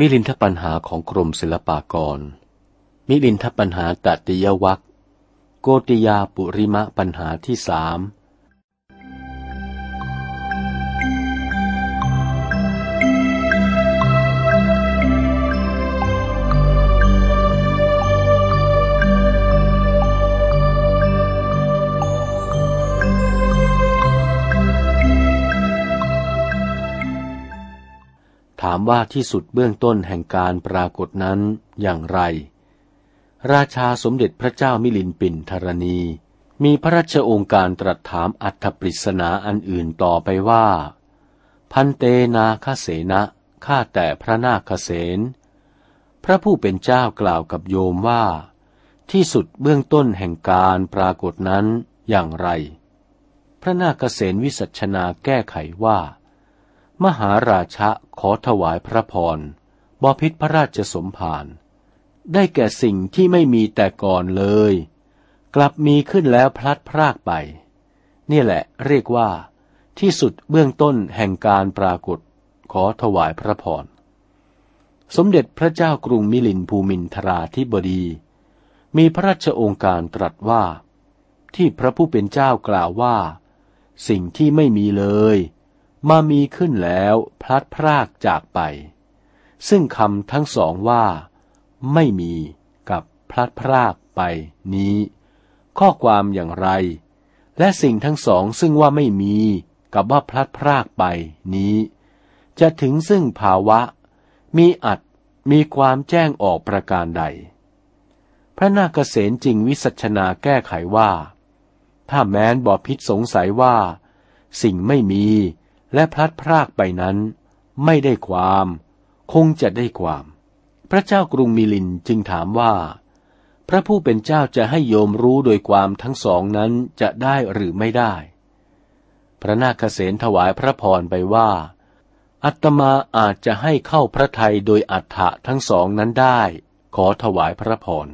มิลินทปัญหาของกรมศิลปากร มิลินทปัญหาตติยวัคโกติยาปุริมะปัญหาที่สาม ถามว่าที่สุดเบื้องต้นแห่งการปรากฏนั้นอย่างไร ราชาสมเด็จพระเจ้ามิลินปินธรณี มีพระราชองค์การตรัสถามอัธปริศนาอันอื่นต่อไปว่า พันเตนาคเสนะข้าแต่พระนาคเสนพระผู้เป็นเจ้ากล่าวกับโยมว่า ที่สุดเบื้องต้นแห่งการปรากฏนั้นอย่างไร พระนาคเสนวิสัชนาแก้ไขว่า มหาราชะขอถวายพระพรบพิษพระราชสมภารได้แก่สิ่งที่ไม่มีแต่ก่อนเลย กลับมีขึ้นแล้วพลัดพรากไป นี่แหละเรียกว่า ที่สุดเบื้องต้นแห่งการปรากฏ ขอถวายพระพรสมเด็จพระเจ้ากรุงมิลินภูมินทราธิบดี มีพระราชองค์การตรัสว่า ที่พระผู้เป็นเจ้ากล่าวว่า สิ่งที่ไม่มีเลย มามีขึ้นแล้วพลัดพรากจากไป ซึ่งคำทั้งสองว่า ไม่มีกับพลัดพรากไปนี้ ข้อความอย่างไร และสิ่งทั้งสองซึ่งว่าไม่มีกับว่าพลัดพรากไปนี้ จะถึงซึ่งภาวะ มีอัดมีความแจ้งออกประการใด พระนาคเษนจริงวิสัชนาแก้ไขว่า ถ้าแม้นบอพิษสงสัยว่า สิ่งไม่มี และพลัดพรากไปนั้น ไม่ได้ความ คงจะได้ความ พระเจ้ากรุงมิลินจึงถามว่า พระผู้เป็นเจ้าจะให้โยมรู้โดยความทั้งสองนั้นจะได้หรือไม่ได้ พระนาคเษนถวายพระพรไปว่า อัตมาอาจจะให้เข้าพระทัยโดยอัฏฐะทั้งสองนั้นได้ ขอถวายพระพร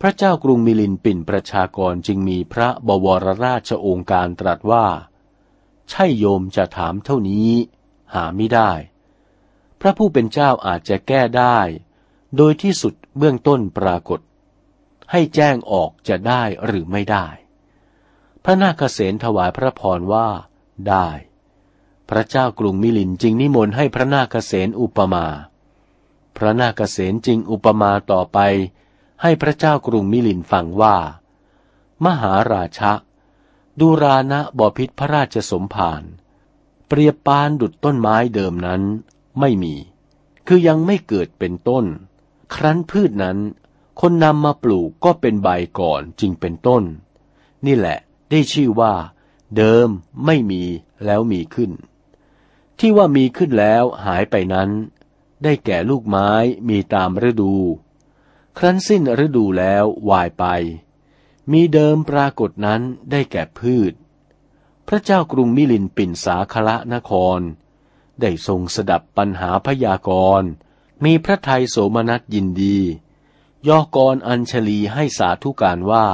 พระเจ้ากรุงมิลินปิ่นประชากรจึงมีพระบวรราชองค์การตรัสว่า ใช่โยมจะถามเท่านี้ หาไม่ได้ พระผู้เป็นเจ้าอาจจะแก้ได้ โดยที่สุดเบื้องต้นปรากฏ ให้แจ้งออกจะได้หรือไม่ได้ พระนาคเษนถวายพระพรว่า ได้ พระเจ้ากรุงมิลินจึงนิมนต์ให้พระนาคเษนอุปมา พระนาคเษนจึงอุปมาต่อไป ให้พระเจ้ากรุงมิลินฟังว่า มหาราชะ ดูรานะบ่อพิษพระราชสมภารเปรียบปานดุดต้นไม้เดิมนั้นไม่มี คือยังไม่เกิดเป็นต้น ครั้นพืชนั้น คนนำมาปลูกก็เป็นใบก่อนจึงเป็นต้น นี่แหละได้ชื่อว่า เดิมไม่มีแล้วมีขึ้น ที่ว่ามีขึ้นแล้วหายไปนั้น ได้แก่ลูกไม้มีตามฤดู ครั้นสิ้นฤดูแล้ววายไป มีเดิมปรากฏนั้นได้แก่พืช พระเจ้ากรุงมิลินปินสาคละนคร ได้ทรงสดับปัญหาพยากรณ์มีพระไทยโสมนัสยินดียอกรอัญชลีให้สาธุการว่า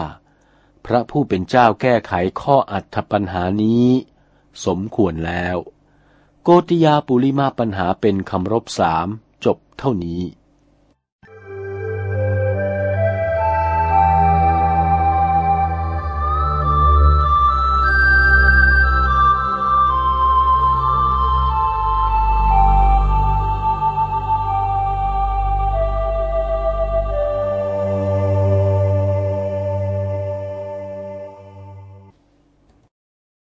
พระผู้เป็นเจ้าแก้ไขข้ออัตถปัญหานี้ สมควรแล้ว โกติยาปุริมาปัญหาเป็นคำรบสามจบเท่านี้